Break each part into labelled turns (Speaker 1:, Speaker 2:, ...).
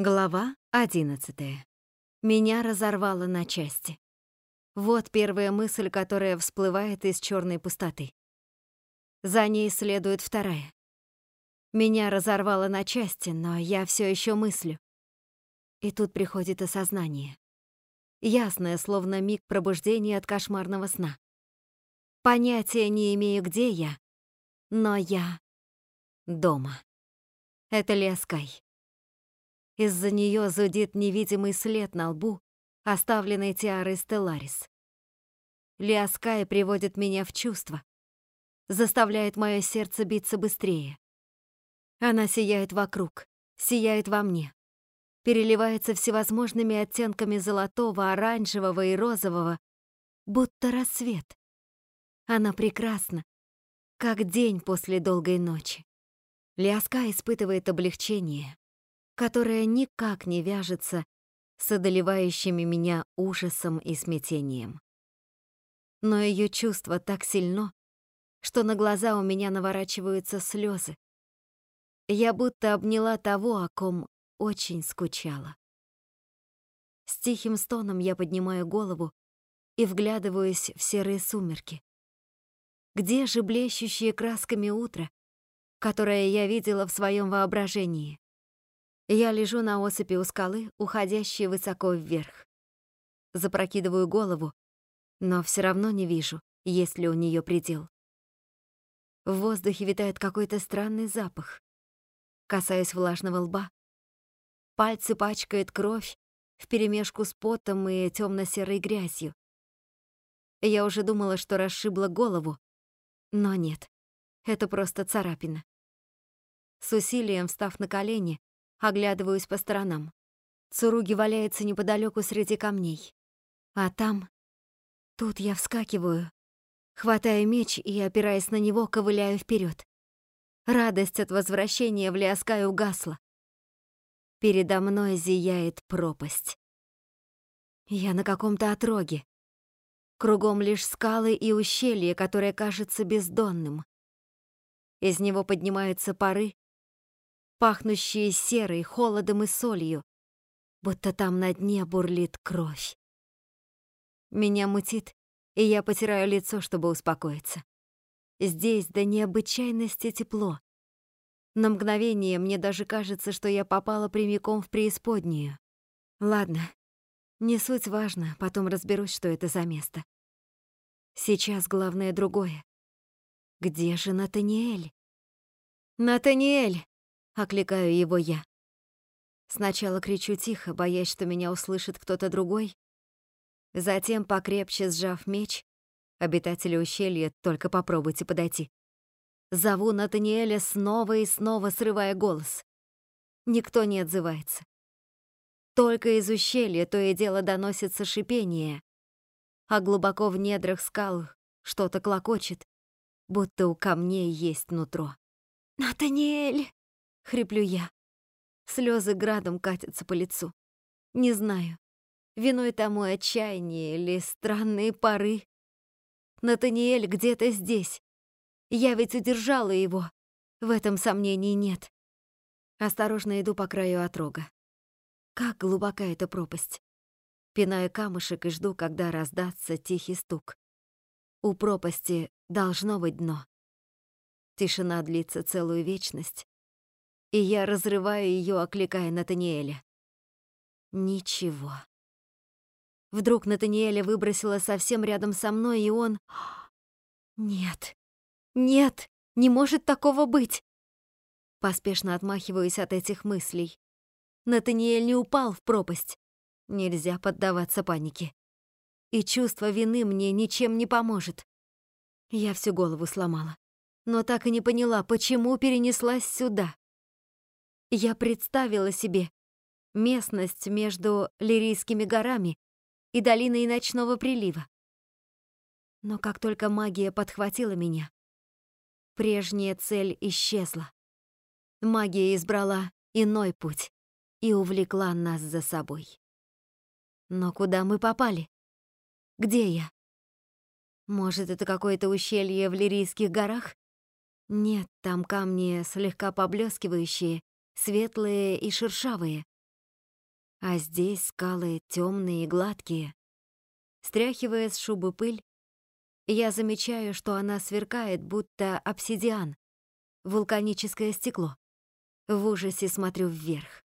Speaker 1: Глава одиннадцатая. Меня разорвало на части. Вот первая мысль, которая всплывает из черной пустоты. За ней следует вторая. Меня разорвало на части, но я все еще мыслю. И тут приходит осознание. Ясное, словно миг пробуждения от кошмарного сна. Понятия не имею, где я, но я дома. Это Лескай. Из-за нее зудит невидимый след на лбу, оставленный тиарой Стелларис. Лиаскай приводит меня в чувство, заставляет мое сердце биться быстрее. Она сияет вокруг, сияет во мне, переливается всевозможными оттенками золотого, оранжевого и розового, будто рассвет. Она прекрасна, как день после долгой ночи. Лиаска испытывает облегчение, которая никак не вяжется с одолевающими меня ужасом и смятением. Но ее чувство так сильно, что на глаза у меня наворачиваются слезы. Я будто обняла того, о ком очень скучала. С тихим стоном я поднимаю голову и вглядываюсь в серые сумерки. Где же блещущие красками утро, которое я видела в своем воображении? Я лежу на осыпи у скалы, уходящей высоко вверх. Запрокидываю голову, но все равно не вижу, есть ли у нее предел. В воздухе витает какой-то странный запах. Касаясь влажного лба, пальцы пачкает кровь вперемешку с потом и темно-серой грязью. Я уже думала, что расшибла голову, но нет, это просто царапина. С усилием встав на колени, Оглядываюсь по сторонам. Цуруги валяется неподалеку среди камней. А там... Тут я вскакиваю, хватаю меч и, опираясь на него, ковыляю вперед. Радость от возвращения в Лиаскай угасла. Передо мной зияет пропасть. Я на каком-то отроге. Кругом лишь скалы и ущелье, которое кажется бездонным. Из него поднимаются пары, пахнущие серой, холодом и солью, будто там на дне бурлит кровь. Меня мутит, и я потираю лицо, чтобы успокоиться. Здесь до необычайности тепло. На мгновение мне даже кажется, что я попала прямиком в преисподнюю. Ладно, не суть важно, потом разберусь, что это за место. Сейчас главное другое. Где же Натаниэль? Натаниэль! Окликаю его я. Сначала кричу тихо, боясь, что меня услышит кто-то другой. Затем, покрепче сжав меч, обитатели ущелья, только попробуйте подойти. Зову Натаниэля снова и снова, срывая голос. Никто не отзывается. Только из ущелья то и дело доносится шипение, а глубоко в недрах скал что-то клокочет, будто у камней есть нутро. «Натаниэль!» Хриплю я. Слезы градом катятся по лицу. Не знаю, виной тому отчаяние или странные пары. Натаниэль где-то здесь. Я ведь удержала его. В этом сомнений нет. Осторожно иду по краю отрога. Как глубока эта пропасть. Пинаю камушек и жду, когда раздастся тихий стук. У пропасти должно быть дно. Тишина длится целую вечность, и я разрываю ее, окликая Натаниэля. Ничего. Вдруг Натаниэля выбросила совсем рядом со мной, и он... Нет, нет, не может такого быть. Поспешно отмахиваюсь от этих мыслей. Натаниэль не упал в пропасть. Нельзя поддаваться панике. И чувство вины мне ничем не поможет. Я всю голову сломала, но так и не поняла, почему перенеслась сюда. Я представила себе местность между Лирийскими горами и долиной ночного прилива. Но как только магия подхватила меня, прежняя цель исчезла. Магия избрала иной путь и увлекла нас за собой. Но куда мы попали? Где я? Может, это какое-то ущелье в Лирийских горах? Нет, там камни слегка поблескивающие, светлые и шершавые. А здесь скалы темные и гладкие. Стряхивая с шубы пыль, я замечаю, что она сверкает, будто обсидиан, вулканическое стекло. В ужасе смотрю вверх.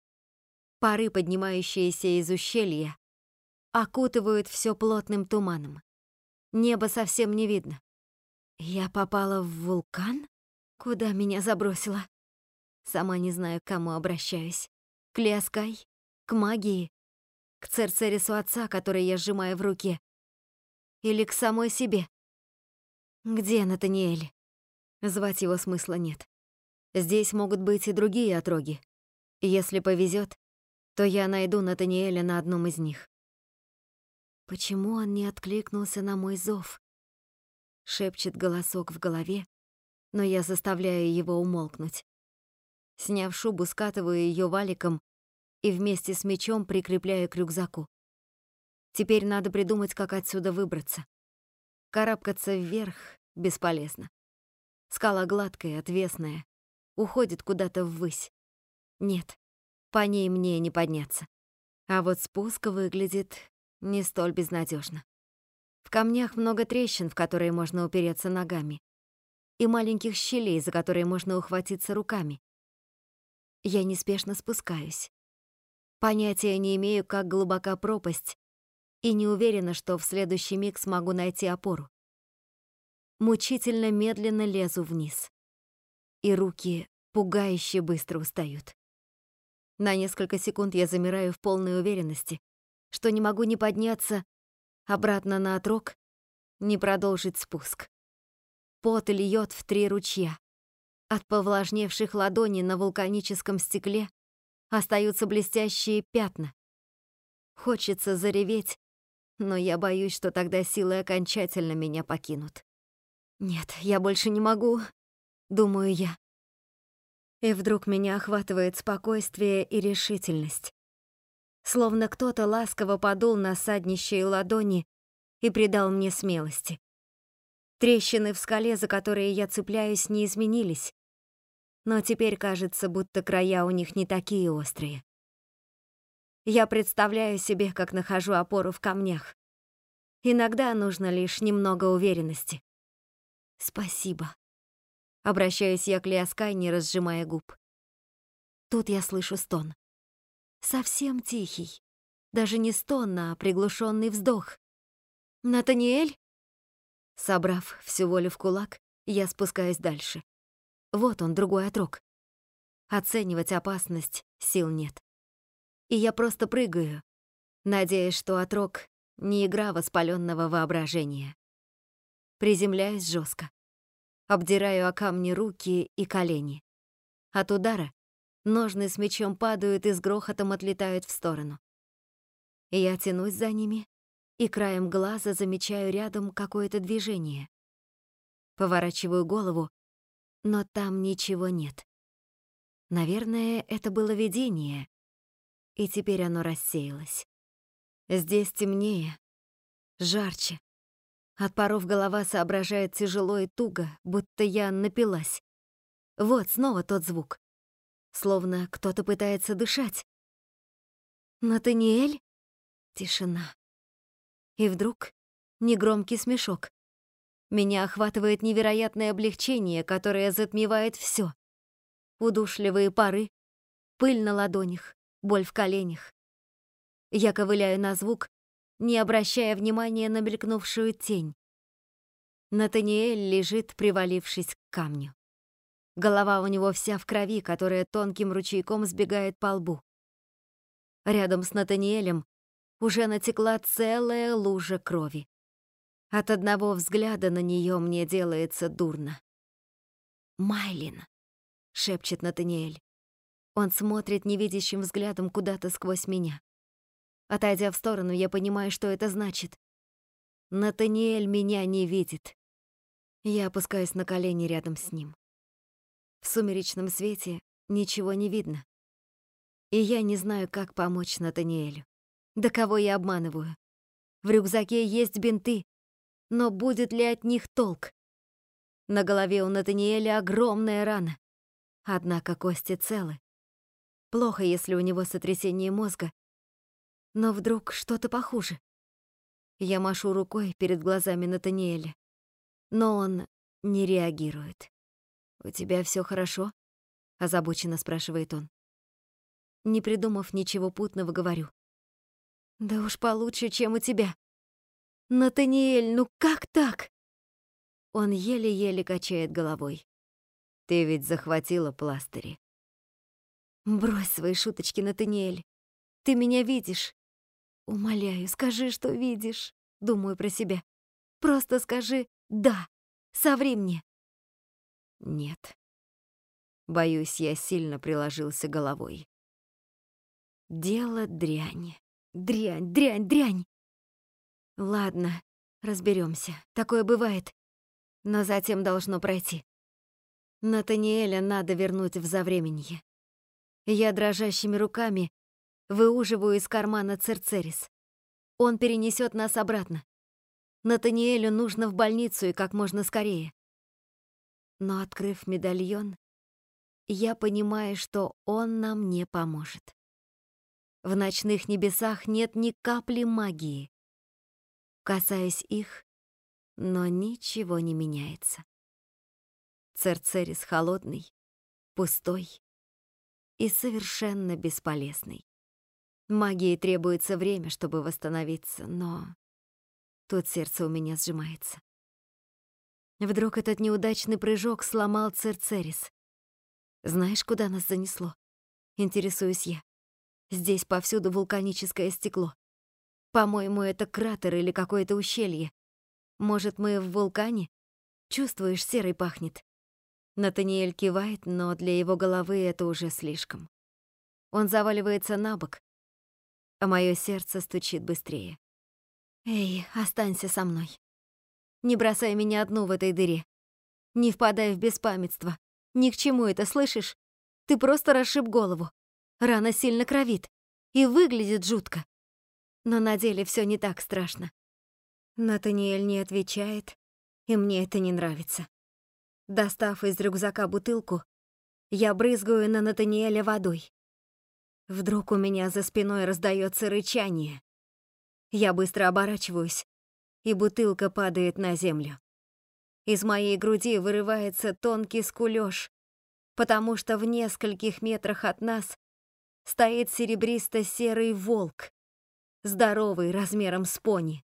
Speaker 1: Пары, поднимающиеся из ущелья, окутывают все плотным туманом. Небо совсем не видно. Я попала в вулкан? Куда меня забросило? Сама не знаю, к кому обращаюсь. К Лиаскай? К магии? К Церцерису отца, который я сжимаю в руке? Или к самой себе? Где Натаниэль? Звать его смысла нет. Здесь могут быть и другие отроги. Если повезет, то я найду Натаниэля на одном из них. Почему он не откликнулся на мой зов? Шепчет голосок в голове, но я заставляю его умолкнуть. Сняв шубу, скатываю ее валиком и вместе с мечом прикрепляю к рюкзаку. Теперь надо придумать, как отсюда выбраться. Карабкаться вверх бесполезно. Скала гладкая, отвесная, уходит куда-то ввысь. Нет, по ней мне не подняться. А вот спуск выглядит не столь безнадежно. В камнях много трещин, в которые можно упереться ногами, и маленьких щелей, за которые можно ухватиться руками. Я неспешно спускаюсь. Понятия не имею, как глубока пропасть, и не уверена, что в следующий миг смогу найти опору. Мучительно медленно лезу вниз. И руки пугающе быстро устают. На несколько секунд я замираю в полной уверенности, что не могу ни подняться обратно на отрог, ни продолжить спуск. Пот льет в три ручья. От повлажневших ладоней на вулканическом стекле остаются блестящие пятна. Хочется зареветь, но я боюсь, что тогда силы окончательно меня покинут. Нет, я больше не могу, думаю я. И вдруг меня охватывает спокойствие и решительность словно кто-то ласково подул на саднищие ладони и придал мне смелости. Трещины в скале, за которые я цепляюсь, не изменились, но теперь кажется, будто края у них не такие острые. Я представляю себе, как нахожу опору в камнях. Иногда нужно лишь немного уверенности. Спасибо. Обращаюсь я к Лиаскай, не разжимая губ. Тут я слышу стон совсем тихий. Даже не стон, а приглушенный вздох. «Натаниэль?» Собрав всю волю в кулак, я спускаюсь дальше. Вот он, другой отрок. Оценивать опасность сил нет. И я просто прыгаю, надеясь, что отрок — не игра воспаленного воображения. Приземляюсь жестко. Обдираю о камни руки и колени. От удара Ножны с мечом падают и с грохотом отлетают в сторону. Я тянусь за ними и краем глаза замечаю рядом какое-то движение. Поворачиваю голову, но там ничего нет. Наверное, это было видение, и теперь оно рассеялось. Здесь темнее, жарче. От паров голова соображает тяжело и туго, будто я напилась. Вот снова тот звук словно кто-то пытается дышать. «Натаниэль?» Тишина. И вдруг негромкий смешок. Меня охватывает невероятное облегчение, которое затмевает все. Удушливые пары, пыль на ладонях, боль в коленях. Я ковыляю на звук, не обращая внимания на мелькнувшую тень. Натаниэль лежит, привалившись к камню. Голова у него вся в крови, которая тонким ручейком сбегает по лбу. Рядом с Натаниэлем уже натекла целая лужа крови. От одного взгляда на нее мне делается дурно. «Майлин», — шепчет Натаниэль. Он смотрит невидящим взглядом куда-то сквозь меня. Отойдя в сторону, я понимаю, что это значит. Натаниэль меня не видит. Я опускаюсь на колени рядом с ним. В сумеречном свете ничего не видно. И я не знаю, как помочь Натаниэлю. Да кого я обманываю? В рюкзаке есть бинты, но будет ли от них толк? На голове у Натаниэля огромная рана. Однако кости целы. Плохо, если у него сотрясение мозга, Но вдруг что-то похуже. Я машу рукой перед глазами Натаниэля, но он не реагирует. «У тебя все хорошо?» — озабоченно спрашивает он. Не придумав ничего путного, говорю. «Да уж получше, чем у тебя». «Натаниэль, ну как так?» Он еле-еле качает головой. «Ты ведь захватила пластыри». «Брось свои шуточки, Натаниэль. Ты меня видишь. Умоляю, скажи, что видишь. Думаю про себя. Просто скажи «да». Соври мне. Нет. Боюсь, я сильно приложился головой. Дело дрянь. Дрянь, дрянь, дрянь. Ладно, разберемся. Такое бывает. Но затем должно пройти. Натаниэля надо вернуть в завременье. Я дрожащими руками выуживаю из кармана Церцерис. Он перенесет нас обратно. Натаниэлю нужно в больницу и как можно скорее. Но, открыв медальон, я понимаю, что он нам не поможет. В ночных небесах нет ни капли магии. Касаясь их, но ничего не меняется. Церцерис холодный, пустой и совершенно бесполезный. Магии требуется время, чтобы восстановиться, но тут сердце у меня сжимается. Вдруг этот неудачный прыжок сломал Церцерис. Знаешь, куда нас занесло? Интересуюсь я. Здесь повсюду вулканическое стекло. По-моему, это кратер или какое-то ущелье. Может, мы в вулкане? Чувствуешь, серый пахнет. Натаниэль кивает, но для его головы это уже слишком. Он заваливается на бок, а мое сердце стучит быстрее. «Эй, останься со мной. Не бросай меня одну в этой дыре. Не впадай в беспамятство. Ни к чему это, слышишь? Ты просто расшиб голову. Рана сильно кровит. И выглядит жутко. Но на деле все не так страшно. Натаниэль не отвечает, и мне это не нравится. Достав из рюкзака бутылку, я брызгаю на Натаниэля водой. Вдруг у меня за спиной раздается рычание. Я быстро оборачиваюсь, и бутылка падает на землю. Из моей груди вырывается тонкий скулёж, потому что в нескольких метрах от нас стоит серебристо-серый волк, здоровый размером с пони.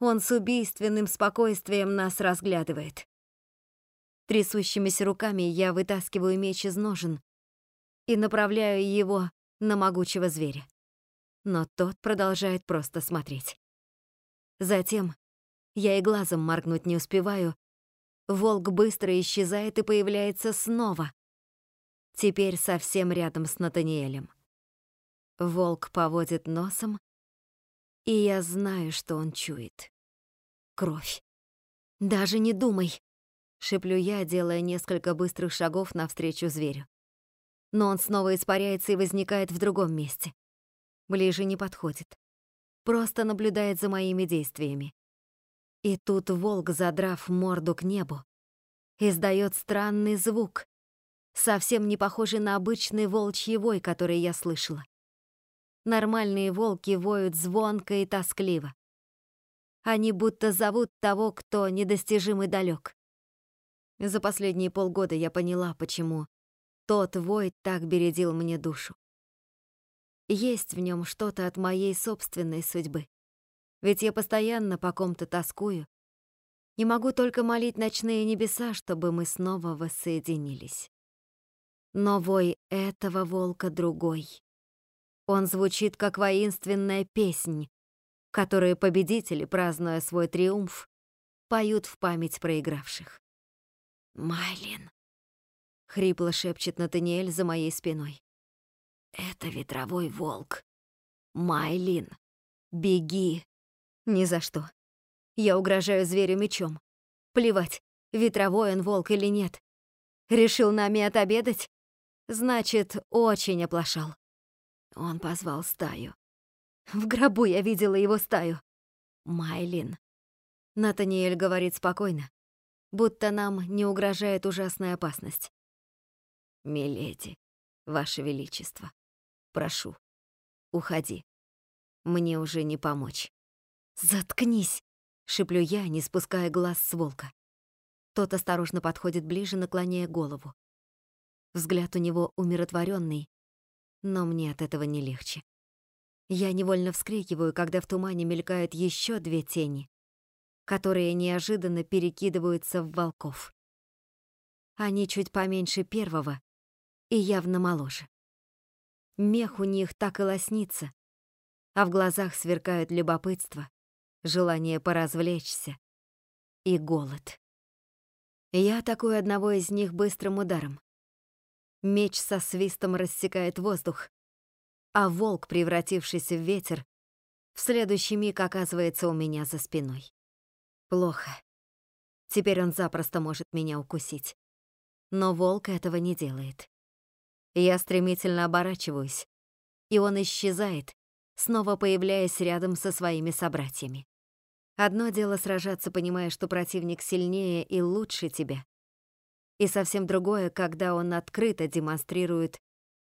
Speaker 1: Он с убийственным спокойствием нас разглядывает. Трясущимися руками я вытаскиваю меч из ножен и направляю его на могучего зверя. Но тот продолжает просто смотреть. Затем я и глазом моргнуть не успеваю, волк быстро исчезает и появляется снова. Теперь совсем рядом с Натаниэлем. Волк поводит носом, и я знаю, что он чует. Кровь. «Даже не думай!» — шеплю я, делая несколько быстрых шагов навстречу зверю но он снова испаряется и возникает в другом месте. Ближе не подходит. Просто наблюдает за моими действиями. И тут волк, задрав морду к небу, издает странный звук, совсем не похожий на обычный волчий вой, который я слышала. Нормальные волки воют звонко и тоскливо. Они будто зовут того, кто недостижим и далек. За последние полгода я поняла, почему тот вой так бередил мне душу. Есть в нем что-то от моей собственной судьбы. Ведь я постоянно по ком-то тоскую и могу только молить ночные небеса, чтобы мы снова воссоединились. Но вой этого волка другой. Он звучит как воинственная песнь, которую победители, празднуя свой триумф, поют в память проигравших. Майлин. — хрипло шепчет Натаниэль за моей спиной. «Это ветровой волк. Майлин, беги!» «Ни за что. Я угрожаю зверю мечом. Плевать, ветровой он волк или нет. Решил нами отобедать? Значит, очень оплошал». Он позвал стаю. В гробу я видела его стаю. Майлин. Натаниэль говорит спокойно, будто нам не угрожает ужасная опасность. «Миледи, Ваше Величество, прошу, уходи. мне уже не помочь. «Заткнись!» — шиплю я, не спуская глаз с волка. Тот осторожно подходит ближе, наклоняя голову. Взгляд у него умиротворенный, но мне от этого не легче. Я невольно вскрикиваю, когда в тумане мелькают еще две тени, которые неожиданно перекидываются в волков. Они чуть поменьше первого и явно моложе. Мех у них так и лоснится, а в глазах сверкают любопытство, желание поразвлечься и голод. Я атакую одного из них быстрым ударом. Меч со свистом рассекает воздух, а волк, превратившийся в ветер, в следующий миг оказывается у меня за спиной. Плохо. Теперь он запросто может меня укусить. Но волк этого не делает. Я стремительно оборачиваюсь, и он исчезает, снова появляясь рядом со своими собратьями. Одно дело сражаться, понимая, что противник сильнее и лучше тебя, и совсем другое, когда он открыто демонстрирует,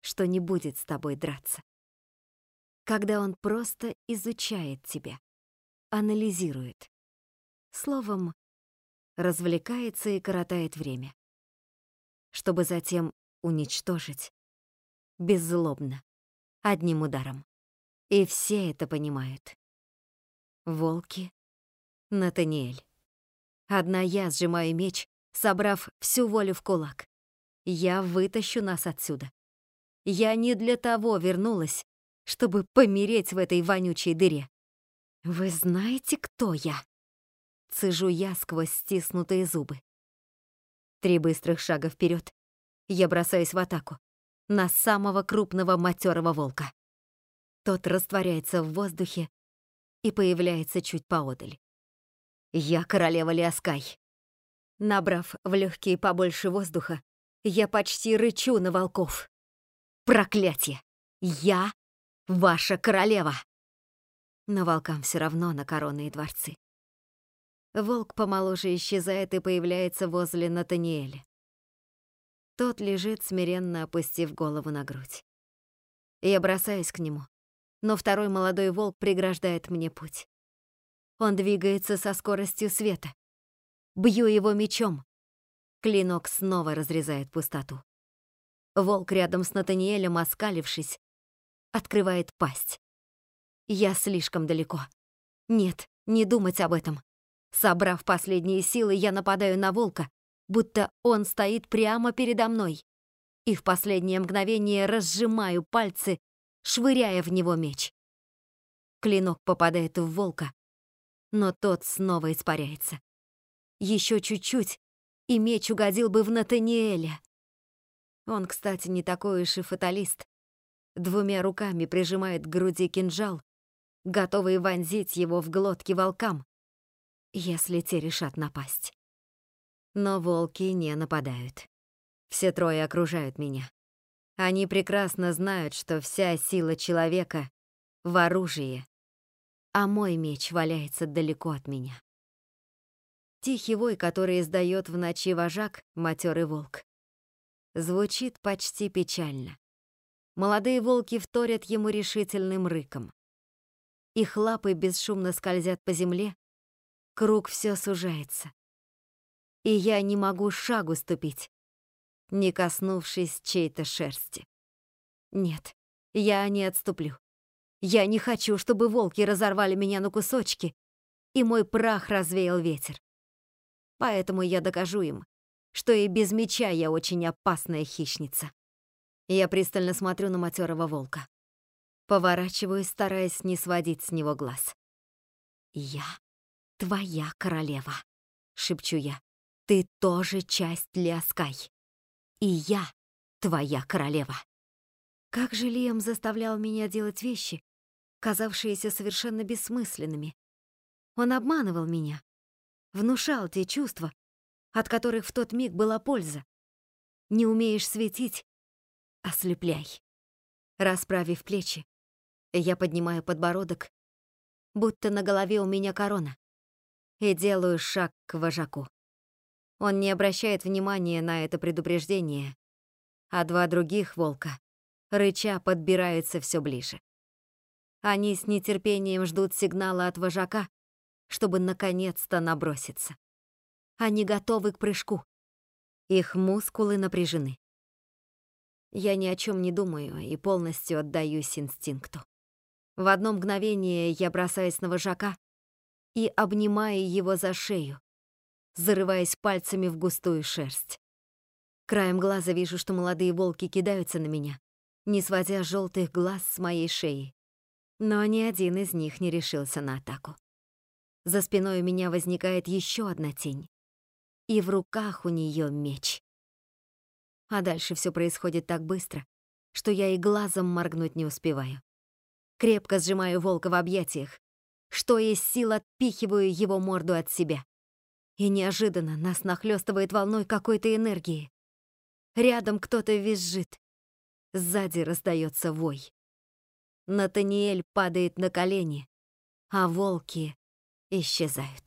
Speaker 1: что не будет с тобой драться. Когда он просто изучает тебя, анализирует. Словом, развлекается и коротает время чтобы затем уничтожить. Беззлобно, одним ударом. И все это понимают. Волки, Натаниэль. Одна я сжимаю меч, собрав всю волю в кулак. Я вытащу нас отсюда. Я не для того вернулась, чтобы помереть в этой вонючей дыре. Вы знаете, кто я? Цежу я сквозь стиснутые зубы. Три быстрых шага вперед. Я бросаюсь в атаку. На самого крупного матерого волка. Тот растворяется в воздухе и появляется чуть поодаль. Я королева Лиаскай. Набрав в легкие побольше воздуха, я почти рычу на волков. Проклятие! Я ваша королева! Но волкам все равно на короны и дворцы. Волк помоложе исчезает и появляется возле Натаниэля. Тот лежит, смиренно опустив голову на грудь. Я бросаюсь к нему, но второй молодой волк преграждает мне путь. Он двигается со скоростью света. Бью его мечом. Клинок снова разрезает пустоту. Волк рядом с Натаниэлем, оскалившись, открывает пасть. Я слишком далеко. Нет, не думать об этом. Собрав последние силы, я нападаю на волка, будто он стоит прямо передо мной. И в последнее мгновение разжимаю пальцы, швыряя в него меч. Клинок попадает в волка, но тот снова испаряется. Еще чуть-чуть, и меч угодил бы в Натаниэля. Он, кстати, не такой уж и фаталист. Двумя руками прижимает к груди кинжал, готовый вонзить его в глотки волкам если те решат напасть. Но волки не нападают. Все трое окружают меня. Они прекрасно знают, что вся сила человека в оружии, а мой меч валяется далеко от меня. Тихий вой, который издает в ночи вожак, матерый волк, звучит почти печально. Молодые волки вторят ему решительным рыком. Их лапы бесшумно скользят по земле, Круг все сужается. И я не могу шагу ступить, не коснувшись чьей-то шерсти. Нет, я не отступлю. Я не хочу, чтобы волки разорвали меня на кусочки, и мой прах развеял ветер. Поэтому я докажу им, что и без меча я очень опасная хищница. Я пристально смотрю на матерого волка. Поворачиваюсь, стараясь не сводить с него глаз. Я твоя королева», — шепчу я. «Ты тоже часть Лиаскай. И я твоя королева». Как же Лиам заставлял меня делать вещи, казавшиеся совершенно бессмысленными. Он обманывал меня, внушал те чувства, от которых в тот миг была польза. Не умеешь светить — ослепляй. Расправив плечи, я поднимаю подбородок, будто на голове у меня корона и делаю шаг к вожаку. Он не обращает внимания на это предупреждение, а два других волка, рыча, подбираются все ближе. Они с нетерпением ждут сигнала от вожака, чтобы наконец-то наброситься. Они готовы к прыжку. Их мускулы напряжены. Я ни о чем не думаю и полностью отдаюсь инстинкту. В одно мгновение я бросаюсь на вожака и обнимаю его за шею, зарываясь пальцами в густую шерсть. Краем глаза вижу, что молодые волки кидаются на меня, не сводя желтых глаз с моей шеи. Но ни один из них не решился на атаку. За спиной у меня возникает еще одна тень, и в руках у нее меч. А дальше все происходит так быстро, что я и глазом моргнуть не успеваю. Крепко сжимаю волка в объятиях, что есть сил отпихиваю его морду от себя. И неожиданно нас нахлестывает волной какой-то энергии. Рядом кто-то визжит. Сзади раздается вой. Натаниэль падает на колени, а волки исчезают.